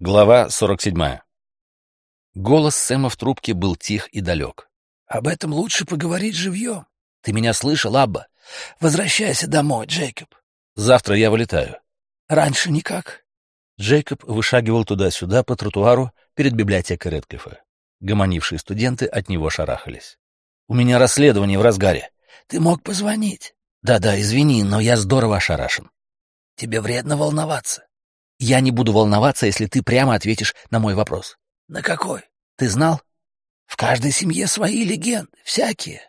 Глава 47. Голос Сэма в трубке был тих и далек. «Об этом лучше поговорить живьем. Ты меня слышал, Абба? Возвращайся домой, Джейкоб». «Завтра я вылетаю». «Раньше никак». Джейкоб вышагивал туда-сюда по тротуару перед библиотекой Редклифа. Гомонившие студенты от него шарахались. «У меня расследование в разгаре». «Ты мог позвонить». «Да-да, извини, но я здорово ошарашен». «Тебе вредно волноваться». Я не буду волноваться, если ты прямо ответишь на мой вопрос. На какой? Ты знал? В каждой семье свои легенды, всякие.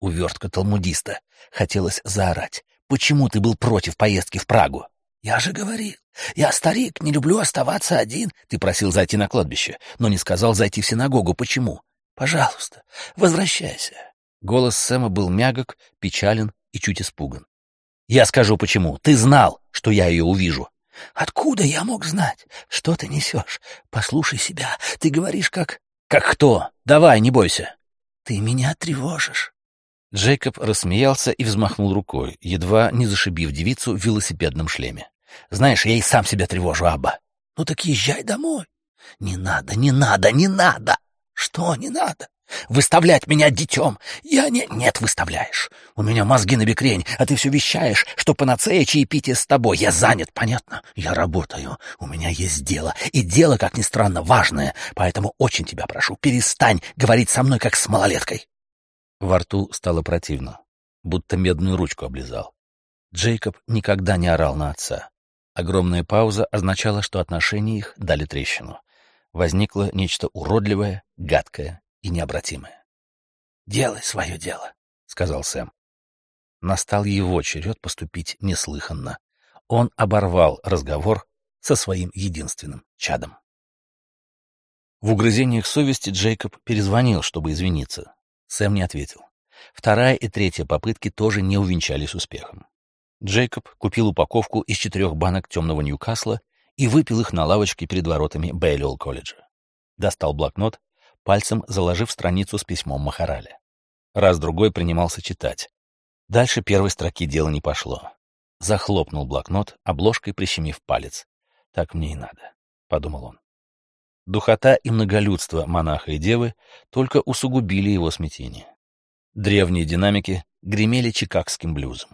Увертка талмудиста. Хотелось заорать. Почему ты был против поездки в Прагу? Я же говорил, я старик, не люблю оставаться один. Ты просил зайти на кладбище, но не сказал зайти в синагогу. Почему? Пожалуйста, возвращайся. Голос Сэма был мягок, печален и чуть испуган. Я скажу почему. Ты знал, что я ее увижу. Откуда я мог знать? Что ты несешь? Послушай себя. Ты говоришь как... Как кто? Давай, не бойся. Ты меня тревожишь. Джейкоб рассмеялся и взмахнул рукой, едва не зашибив девицу в велосипедном шлеме. «Знаешь, я и сам себя тревожу, Абба». «Ну так езжай домой». «Не надо, не надо, не надо». «Что не надо?» Выставлять меня детем. Я не... Нет, выставляешь. У меня мозги на бекрень, а ты все вещаешь, что панацея чаепитие с тобой. Я занят, понятно? Я работаю. У меня есть дело. И дело, как ни странно, важное. Поэтому очень тебя прошу, перестань говорить со мной, как с малолеткой. Во рту стало противно, будто медную ручку облизал. Джейкоб никогда не орал на отца. Огромная пауза означала, что отношения их дали трещину. Возникло нечто уродливое, гадкое и необратимое. «Делай свое дело», — сказал Сэм. Настал его черед поступить неслыханно. Он оборвал разговор со своим единственным чадом. В угрызениях совести Джейкоб перезвонил, чтобы извиниться. Сэм не ответил. Вторая и третья попытки тоже не увенчались успехом. Джейкоб купил упаковку из четырех банок темного Ньюкасла и выпил их на лавочке перед воротами Бейлиол колледжа. Достал блокнот пальцем заложив страницу с письмом Махарали. Раз-другой принимался читать. Дальше первой строки дело не пошло. Захлопнул блокнот, обложкой прищемив палец. «Так мне и надо», — подумал он. Духота и многолюдство монаха и девы только усугубили его смятение. Древние динамики гремели чикагским блюзом.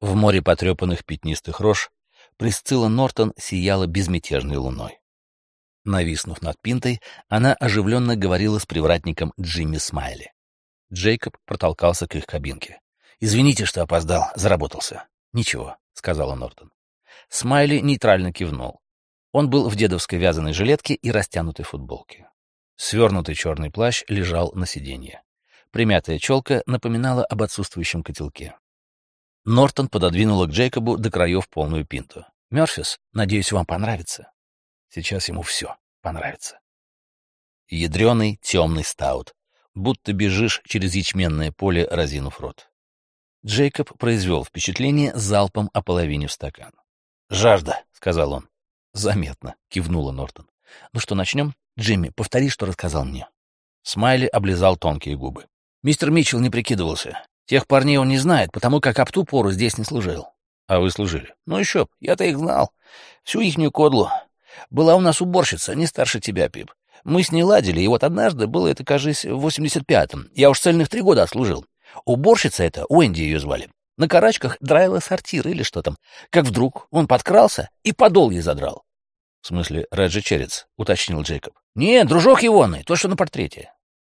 В море потрепанных пятнистых рож Присцилла Нортон сияла безмятежной луной. Нависнув над пинтой, она оживленно говорила с привратником Джимми Смайли. Джейкоб протолкался к их кабинке. «Извините, что опоздал, заработался». «Ничего», — сказала Нортон. Смайли нейтрально кивнул. Он был в дедовской вязаной жилетке и растянутой футболке. Свернутый черный плащ лежал на сиденье. Примятая челка напоминала об отсутствующем котелке. Нортон пододвинула к Джейкобу до краев полную пинту. «Мёрфис, надеюсь, вам понравится». Сейчас ему все понравится. Ядреный темный стаут, будто бежишь через ячменное поле, разинув рот. Джейкоб произвел впечатление залпом о половине в стакан. «Жажда», — сказал он. «Заметно», — кивнула Нортон. «Ну что, начнем? Джимми, повтори, что рассказал мне». Смайли облизал тонкие губы. «Мистер Митчелл не прикидывался. Тех парней он не знает, потому как об ту пору здесь не служил». «А вы служили?» «Ну еще б, я-то их знал. Всю ихнюю кодлу. Была у нас уборщица, не старше тебя, Пип. Мы с ней ладили, и вот однажды, было это, кажись, в 85-м. Я уж цельных три года отслужил. Уборщица эта, Уэнди ее звали, на карачках драила сортир или что там. Как вдруг он подкрался и подол ей задрал. — В смысле, Реджи Черец, — уточнил Джейкоб. — Не, дружок егоный, то, что на портрете.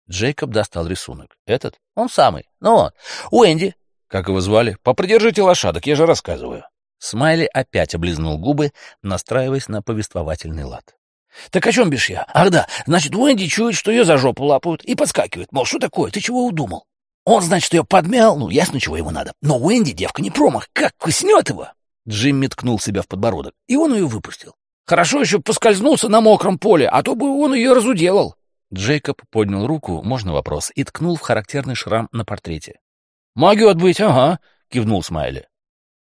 Джейкоб достал рисунок. «Этот? Он самый. Ну вот. Уэнди». «Как его звали? Попридержите лошадок, я же рассказываю». Смайли опять облизнул губы, настраиваясь на повествовательный лад. «Так о чем бишь я? Ах да, значит, Уэнди чует, что ее за жопу лапают, и подскакивает. Мол, что такое? Ты чего удумал? Он, значит, ее подмял, ну, ясно, чего ему надо. Но Уэнди, девка, не промах, как куснет его!» Джимми ткнул себя в подбородок, и он ее выпустил. «Хорошо еще поскользнулся на мокром поле, а то бы он ее разуделал». Джейкоб поднял руку, можно вопрос, и ткнул в характерный шрам на портрете. «Могет быть, ага», — кивнул Смайли.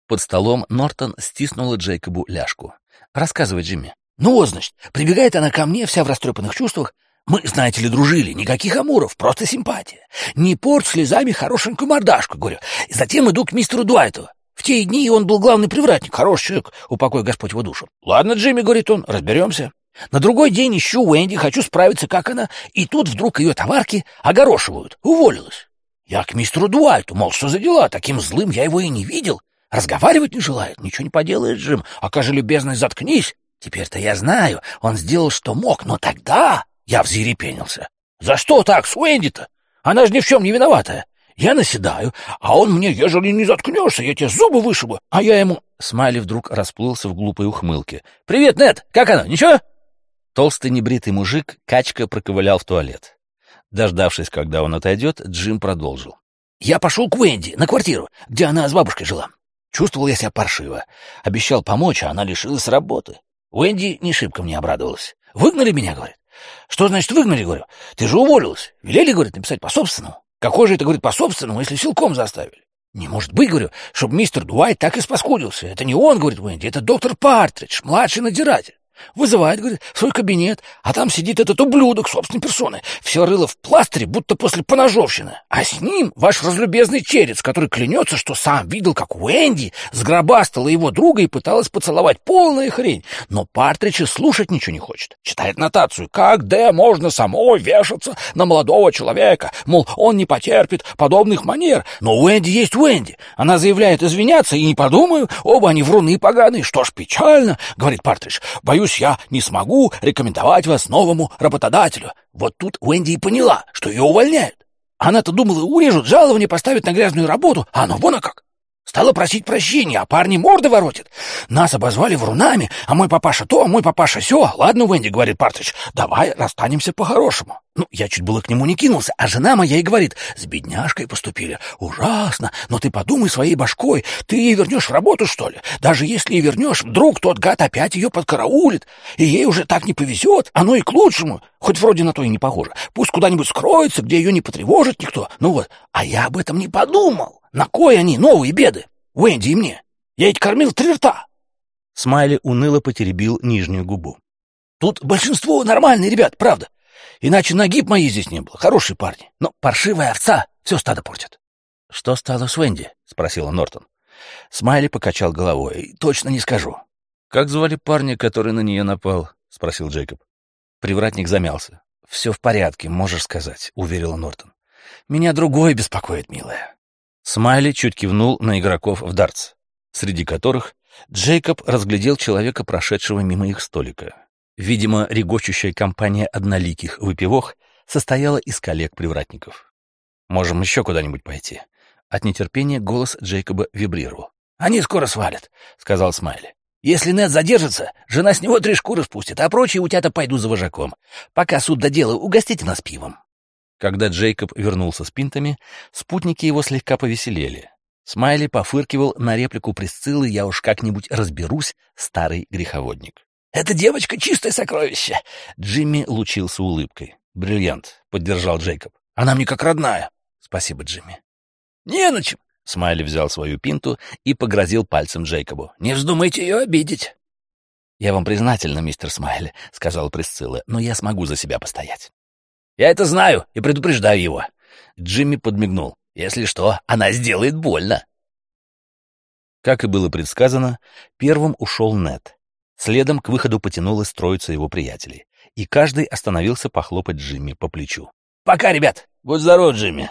Под столом Нортон стиснула Джейкобу ляжку. «Рассказывай, Джимми». «Ну вот, значит, прибегает она ко мне, вся в растрепанных чувствах. Мы, знаете ли, дружили, никаких амуров, просто симпатия. Не порть слезами хорошенькую мордашку, говорю. И затем иду к мистеру Дуайту. В те дни он был главный привратник, хороший человек, упокой Господь его душу. Ладно, Джимми, говорит он, разберемся. На другой день ищу Уэнди, хочу справиться, как она, и тут вдруг ее товарки огорошивают. Уволилась. Я к мистеру Дуайту, мол, что за дела? Таким злым я его и не видел. Разговаривать не желает. Ничего не поделаешь, Джим. Окажи любезность, заткнись. Теперь-то я знаю, он сделал, что мог, но тогда я взъерепенился. За что так с Уэнди-то? Она же ни в чем не виноватая. Я наседаю, а он мне, ежели не заткнешься, я тебе зубы вышибу, а я ему... Смайли вдруг расплылся в глупой ухмылке. «Привет, Нед! Как оно? Ничего?» Толстый небритый мужик качка проковылял в туалет. Дождавшись, когда он отойдет, Джим продолжил. «Я пошел к Уэнди, на квартиру, где она с бабушкой жила. Чувствовал я себя паршиво. Обещал помочь, а она лишилась работы. Уэнди не шибко мне обрадовалась. «Выгнали меня», — говорит. «Что значит выгнали?» — говорю. «Ты же уволилась. Велели, — говорит, — написать по-собственному. Какой же это, — говорит, — по-собственному, если силком заставили?» «Не может быть, — говорю, — чтобы мистер Дуайт так и спаскудился. Это не он, — говорит Уэнди, — это доктор Партридж, младший надзиратель. Вызывает, говорит, в свой кабинет, а там сидит этот ублюдок собственной персоной. Все рыло в пластыре, будто после поножовщины. А с ним ваш разлюбезный черец, который клянется, что сам видел, как Уэнди сгробастала его друга и пыталась поцеловать. Полная хрень. Но Партридж и слушать ничего не хочет. Читает нотацию. Как Д можно самой вешаться на молодого человека? Мол, он не потерпит подобных манер. Но Уэнди есть Уэнди. Она заявляет извиняться, и не подумаю, оба они вруны поганые. Что ж, печально, говорит Партридж. Боюсь, боюсь, я не смогу рекомендовать вас новому работодателю. Вот тут Уэнди и поняла, что ее увольняют. Она-то думала, урежут жалование, поставят на грязную работу, а оно вон как. Стала просить прощения, а парни морды воротят. Нас обозвали врунами, а мой папаша то, а мой папаша сё. Ладно, Венди, говорит Партридж, давай расстанемся по-хорошему. Ну, я чуть было к нему не кинулся, а жена моя и говорит, с бедняжкой поступили. Ужасно, но ты подумай своей башкой, ты ей вернешь работу, что ли? Даже если и вернешь, вдруг тот гад опять ее подкараулит, и ей уже так не повезет, оно и к лучшему, хоть вроде на то и не похоже. Пусть куда-нибудь скроется, где ее не потревожит никто. Ну вот, а я об этом не подумал. На кой они, новые беды? Уэнди и мне. Я ведь кормил три рта. Смайли уныло потеребил нижнюю губу. Тут большинство нормальные ребят, правда. Иначе нагиб моей здесь не было. Хорошие парни. Но паршивая овца все стадо портит. — Что стало с Венди? — спросила Нортон. Смайли покачал головой. — Точно не скажу. — Как звали парня, который на нее напал? — спросил Джейкоб. Привратник замялся. — Все в порядке, можешь сказать, — уверила Нортон. — Меня другое беспокоит, милая. Смайли чуть кивнул на игроков в дартс, среди которых Джейкоб разглядел человека, прошедшего мимо их столика. Видимо, регочущая компания одноликих выпивох состояла из коллег-привратников. «Можем еще куда-нибудь пойти». От нетерпения голос Джейкоба вибрировал. «Они скоро свалят», — сказал Смайли. «Если Нед задержится, жена с него три шкуры спустит, а прочие утята пойду за вожаком. Пока суд до дела, угостите нас пивом». Когда Джейкоб вернулся с пинтами, спутники его слегка повеселели. Смайли пофыркивал на реплику Присциллы «Я уж как-нибудь разберусь, старый греховодник». «Эта девочка — чистое сокровище!» Джимми лучился улыбкой. «Бриллиант», — поддержал Джейкоб. «Она мне как родная». «Спасибо, Джимми». «Не на чем». Смайли взял свою пинту и погрозил пальцем Джейкобу. «Не вздумайте ее обидеть». «Я вам признательна, мистер Смайли», — сказал Присцилла, — «но я смогу за себя постоять». Я это знаю и предупреждаю его. Джимми подмигнул. Если что, она сделает больно. Как и было предсказано, первым ушел Нед. Следом к выходу потянулась троица его приятелей, и каждый остановился похлопать Джимми по плечу. «Пока, ребят! Будь здоров, Джимми!»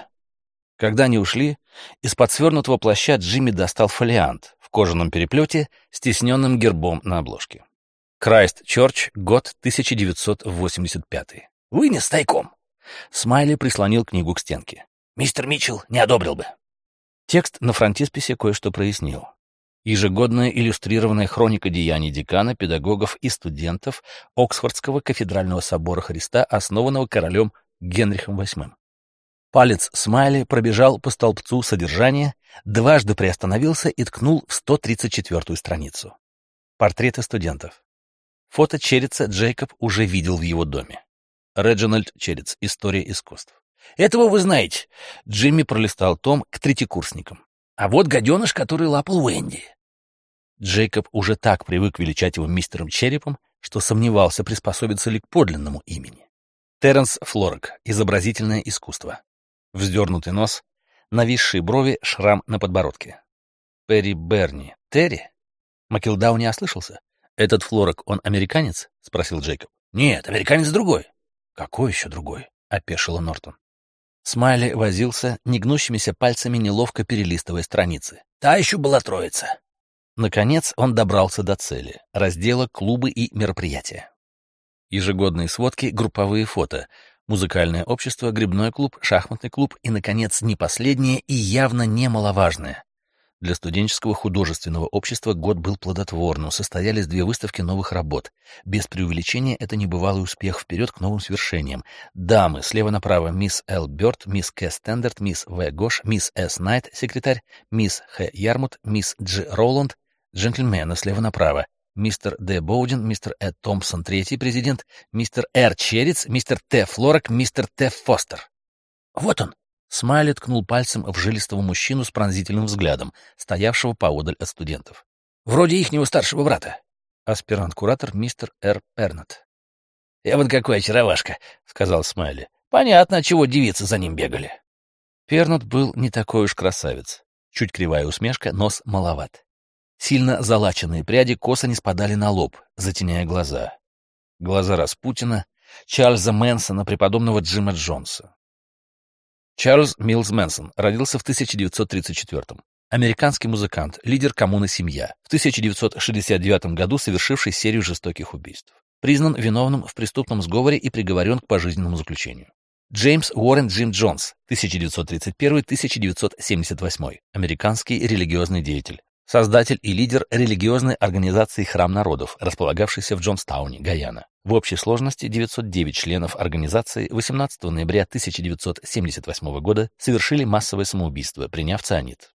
Когда они ушли, из-под свернутого плаща Джимми достал фолиант в кожаном переплете с тисненным гербом на обложке. Крайст Чорч, год 1985. Вынес тайком. Смайли прислонил книгу к стенке. Мистер Митчелл не одобрил бы. Текст на фронтисписе кое-что прояснил. Ежегодная иллюстрированная хроника деяний декана, педагогов и студентов Оксфордского кафедрального собора Христа, основанного королем Генрихом VIII. Палец Смайли пробежал по столбцу содержания, дважды приостановился и ткнул в 134-ю страницу. Портреты студентов. Фото Череца Джейкоб уже видел в его доме. Реджинальд Черец. История искусств. Этого вы знаете. Джимми пролистал том к третьекурсникам. А вот гаденыш, который лапал Уэнди. Джейкоб уже так привык величать его мистером Черепом, что сомневался, приспособиться ли к подлинному имени. Терренс Флорак. Изобразительное искусство. Вздернутый нос, нависшие брови, шрам на подбородке. Перри Берни. Терри? Макилдау не ослышался. «Этот Флорак, он американец?» — спросил Джейкоб. Нет, американец другой. Какой еще другой? — опешила Нортон. Смайли возился, негнущимися пальцами неловко перелистывая страницы. Та еще была троица. Наконец он добрался до цели — раздела «Клубы и мероприятия». Ежегодные сводки, групповые фото, музыкальное общество, грибной клуб, шахматный клуб и, наконец, не последнее и явно немаловажное для студенческого художественного общества год был плодотворным, состоялись две выставки новых работ. Без преувеличения это небывалый успех вперед к новым свершениям. Дамы, слева направо мисс Эл Бёрд, мисс К. Стендарт, мисс В. Гош, мисс С. Найт, секретарь, мисс Х. Ярмут, мисс Дж. Роланд, джентльмены, слева направо, мистер Д. Боудин, мистер Э. Томпсон, третий президент, мистер Р. Черец, мистер Т. Флорак, мистер Т. Фостер. Вот он, Смайли ткнул пальцем в жилистого мужчину с пронзительным взглядом, стоявшего поодаль от студентов. «Вроде ихнего старшего брата». Аспирант-куратор мистер Р. Пернет. «Я вот какой очаровашка», — сказал Смайли. «Понятно, чего девицы за ним бегали». Пернет был не такой уж красавец. Чуть кривая усмешка, нос маловат. Сильно залаченные пряди косо не спадали на лоб, затеняя глаза. Глаза Распутина, Чарльза Мэнсона, преподобного Джима Джонса. Чарльз Милс Мэнсон родился в 1934 -м. Американский музыкант, лидер коммуны «Семья», в 1969 году совершивший серию жестоких убийств. Признан виновным в преступном сговоре и приговорен к пожизненному заключению. Джеймс Уоррен Джим Джонс, 1931-1978, американский религиозный деятель, создатель и лидер религиозной организации «Храм народов», располагавшейся в Джонстауне, Гаяна. В общей сложности 909 членов организации 18 ноября 1978 года совершили массовое самоубийство, приняв цианид.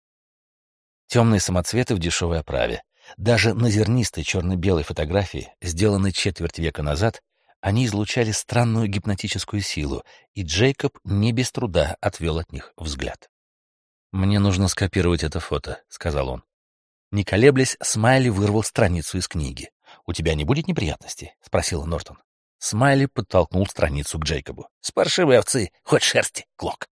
Темные самоцветы в дешевой оправе. Даже на зернистой черно-белой фотографии, сделанной четверть века назад, они излучали странную гипнотическую силу, и Джейкоб не без труда отвел от них взгляд. «Мне нужно скопировать это фото», — сказал он. Не колеблясь, Смайли вырвал страницу из книги. «У тебя не будет неприятностей?» — спросила Нортон. Смайли подтолкнул страницу к Джейкобу. «С паршивой овцы, хоть шерсти, клок».